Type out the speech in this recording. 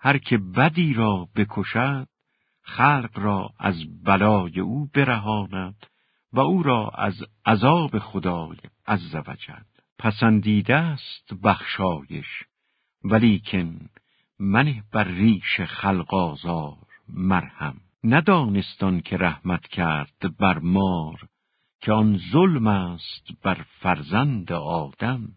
هر که بدی را بکشد خلق را از بلای او برهاند و او را از عذاب خدای عزوجل پسندیده است بخشایش ولیکن من بر ریش خلق آزار مرهم. ندانستان که رحمت کرد بر مار که آن ظلم است بر فرزند آدم.